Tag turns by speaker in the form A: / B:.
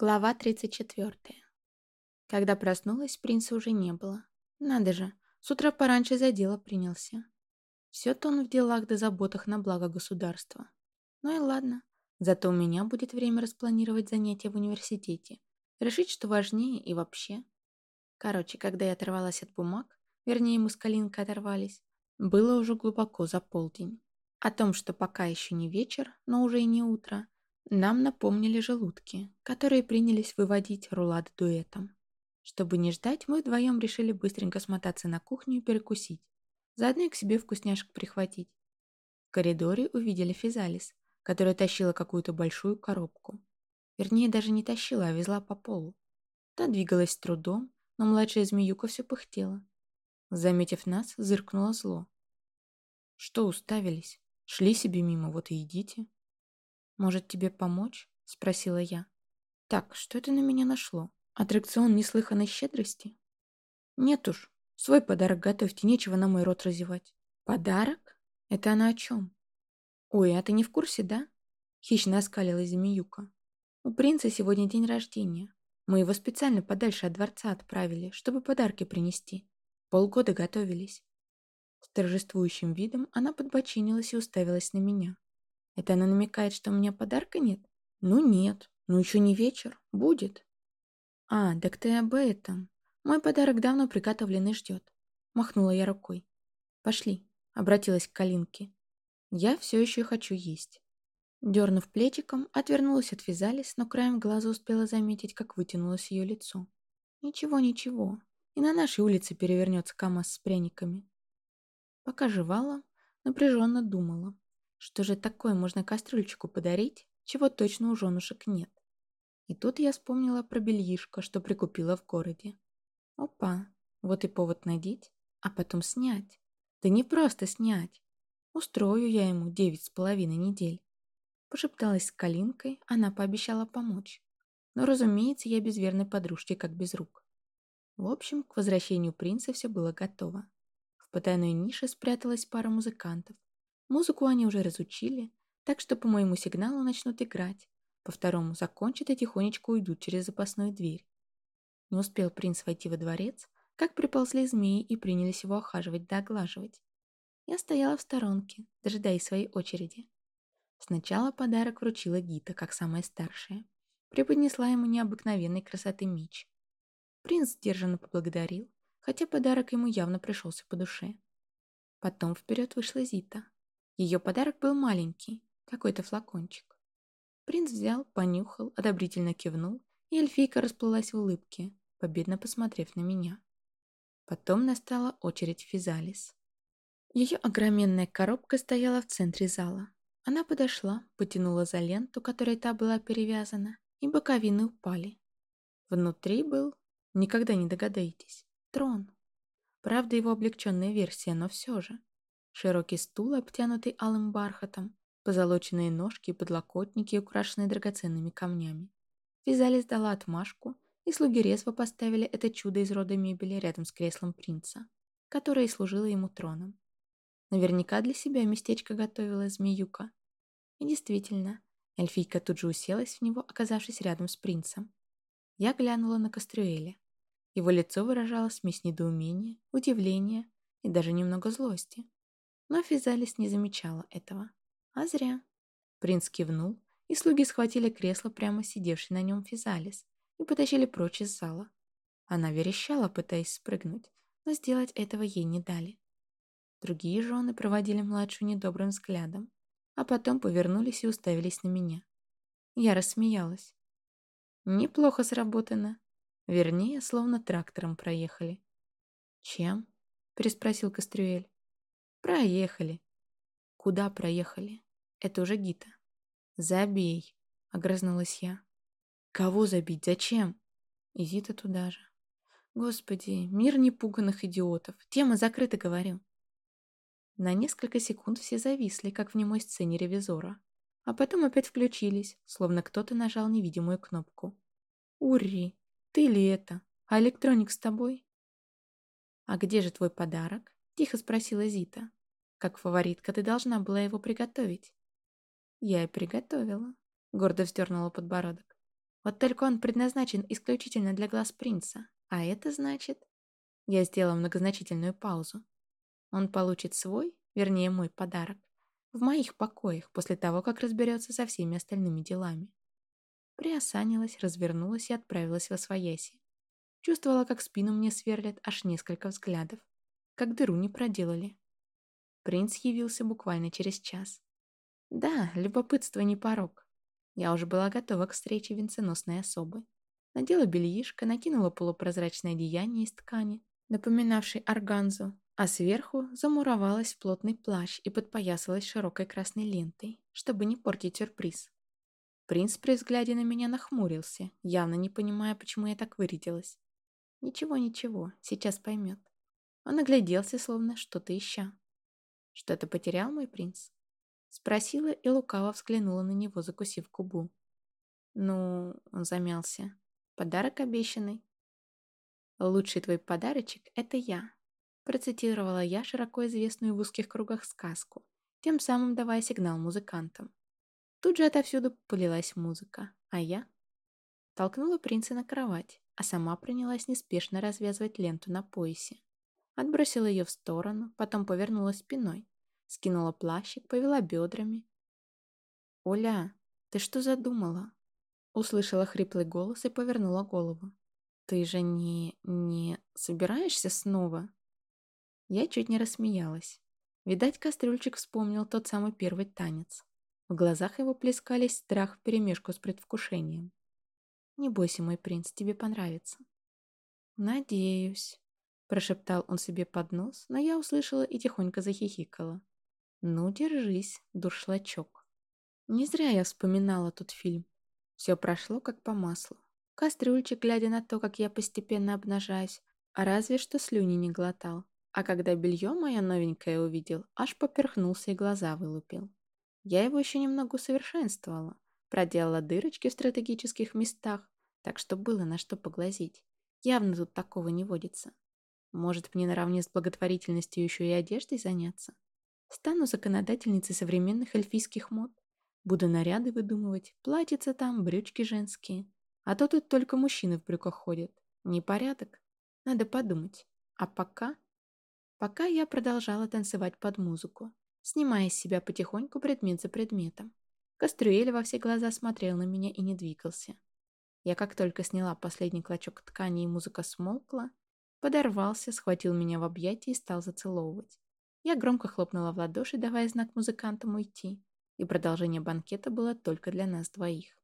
A: Глава 34. Когда проснулась, принца уже не было. Надо же, с утра пораньше за дело принялся. Все-то он в делах да заботах на благо государства. Ну и ладно, зато у меня будет время распланировать занятия в университете, решить, что важнее и вообще. Короче, когда я оторвалась от бумаг, вернее, мы с Калинкой оторвались, было уже глубоко за полдень. О том, что пока еще не вечер, но уже и не утро, нам напомнили желудки, которые принялись выводить рулад дуэтом. Чтобы не ждать, мы вдвоем решили быстренько смотаться на кухню и перекусить. Заодно и к себе вкусняшек прихватить. В коридоре увидели Физалис, которая тащила какую-то большую коробку. Вернее, даже не тащила, а везла по полу. Та двигалась с трудом, но младшая змеюка все пыхтела. Заметив нас, зыркнула зло. «Что уставились? Шли себе мимо, вот и идите». «Может, тебе помочь?» — спросила я. «Так, что это на меня нашло? Аттракцион неслыханной щедрости?» «Нет уж, свой подарок готовьте, нечего на мой рот разевать». «Подарок? Это она о чем?» «Ой, а ты не в курсе, да?» Хищно оскалилась змеюка. «У принца сегодня день рождения. Мы его специально подальше от дворца отправили, чтобы подарки принести. Полгода готовились». С торжествующим видом она подбочинилась и уставилась на меня. Это она намекает, что у меня подарка нет? Ну нет. Ну еще не вечер. Будет. А, так ты об этом. Мой подарок давно приготовлен и ждет. Махнула я рукой. Пошли. Обратилась к Калинке. Я все еще хочу есть. Дернув плечиком, отвернулась от Визалис, но краем глаза успела заметить, как вытянулось ее лицо. Ничего, ничего. И на нашей улице перевернется КамАЗ с пряниками. Пока жевала, напряженно думала. Что же такое можно кастрюльчику подарить, чего точно у женушек нет? И тут я вспомнила про бельишко, что прикупила в городе. Опа, вот и повод надеть, а потом снять. Да не просто снять. Устрою я ему девять с половиной недель. Пошепталась с Калинкой, она пообещала помочь. Но, разумеется, я без верной подружки, как без рук. В общем, к возвращению принца все было готово. В потайной нише спряталась пара музыкантов, Музыку они уже разучили, так что по моему сигналу начнут играть. По второму закончат и тихонечко уйдут через запасную дверь. Не успел принц войти во дворец, как приползли змеи и принялись его охаживать да оглаживать. Я стояла в сторонке, дожидаясь своей очереди. Сначала подарок вручила Гита, как самая старшая. Преподнесла ему необыкновенной красоты меч. Принц сдержанно поблагодарил, хотя подарок ему явно пришелся по душе. Потом вперед вышла Зита. Ее подарок был маленький, какой-то флакончик. Принц взял, понюхал, одобрительно кивнул, и эльфийка расплылась в улыбке, победно посмотрев на меня. Потом настала очередь Физалис. Ее огроменная коробка стояла в центре зала. Она подошла, потянула за ленту, которой та была перевязана, и боковины упали. Внутри был, никогда не догадаетесь, трон. Правда, его облегченная версия, но все же. Широкий стул, обтянутый алым бархатом, позолоченные ножки и подлокотники, украшенные драгоценными камнями. Вязали сдала отмашку, и слуги резво поставили это чудо из рода мебели рядом с креслом принца, которое и служило ему троном. Наверняка для себя местечко готовила змеюка. И действительно, эльфийка тут же уселась в него, оказавшись рядом с принцем. Я глянула на Кастрюэля. Его лицо выражало смесь недоумения, удивления и даже немного злости. Но Физалис не замечала этого. А зря. Принц кивнул, и слуги схватили кресло прямо сидевший на нем Физалис и потащили прочь из зала. Она верещала, пытаясь спрыгнуть, но сделать этого ей не дали. Другие жены проводили младшую недобрым взглядом, а потом повернулись и уставились на меня. Я рассмеялась. Неплохо сработано. Вернее, словно трактором проехали. «Чем?» — переспросил Кастрюэль. Проехали. Куда проехали? Это уже Гита. Забей, огрызнулась я. Кого забить? Зачем? И Зита туда же. Господи, мир непуганных идиотов. Тема закрыта, говорю. На несколько секунд все зависли, как в немой сцене ревизора. А потом опять включились, словно кто-то нажал невидимую кнопку. «Урри, ты ли это? А электроник с тобой?» «А где же твой подарок?» Тихо спросила Зита. Как фаворитка ты должна была его приготовить. Я и приготовила. Гордо вздернула подбородок. Вот только он предназначен исключительно для глаз принца. А это значит... Я сделала многозначительную паузу. Он получит свой, вернее мой подарок, в моих покоях после того, как разберется со всеми остальными делами. Приосанилась, развернулась и отправилась во свояси. Чувствовала, как спину мне сверлят аж несколько взглядов. Как дыру не проделали. Принц явился буквально через час. Да, любопытство не порог. Я уже была готова к встрече венценосной особы. Надела бельишко, накинула полупрозрачное одеяние из ткани, напоминавшей органзу, а сверху замуровалась в плотный плащ и подпоясалась широкой красной лентой, чтобы не портить сюрприз. Принц при взгляде на меня нахмурился, явно не понимая, почему я так вырядилась. Ничего, ничего, сейчас поймет. Он огляделся, словно что-то ища. Что-то потерял мой принц? Спросила и лукаво взглянула на него, закусив губу. Ну, он замялся. Подарок обещанный. Лучший твой подарочек — это я. Процитировала я широко известную в узких кругах сказку, тем самым давая сигнал музыкантам. Тут же отовсюду полилась музыка, а я толкнула принца на кровать, а сама принялась неспешно развязывать ленту на поясе. Отбросила ее в сторону, потом повернулась спиной, скинула плащик, повела бедрами. «Оля, ты что задумала?» Услышала хриплый голос и повернула голову. «Ты же не... не... собираешься снова?» Я чуть не рассмеялась. Видать, кастрюльчик вспомнил тот самый первый танец. В глазах его плескались страх вперемешку с предвкушением. «Не бойся, мой принц, тебе понравится». «Надеюсь», — прошептал он себе под нос, но я услышала и тихонько захихикала. «Ну, держись, дуршлачок». Не зря я вспоминала тот фильм. Все прошло как по маслу. Кастрюльчик, глядя на то, как я постепенно обнажаюсь, а разве что слюни не глотал. А когда белье мое новенькое увидел, аж поперхнулся и глаза вылупил. Я его еще немного усовершенствовала, проделала дырочки в стратегических местах, так что было на что поглазеть. Явно тут такого не водится. Может, мне наравне с благотворительностью еще и одеждой заняться? Стану законодательницей современных эльфийских мод. Буду наряды выдумывать, платьица там, брючки женские. А то тут только мужчины в брюках ходят. Непорядок. Надо подумать. А пока... Пока я продолжала танцевать под музыку, снимая с себя потихоньку предмет за предметом. Кастрюэль во все глаза смотрел на меня и не двигался. Я как только сняла последний клочок ткани и музыка смолкла, подорвался, схватил меня в объятия и стал зацеловывать. Я громко хлопнула в ладоши, давая знак музыкантам уйти, и продолжение банкета было только для нас двоих.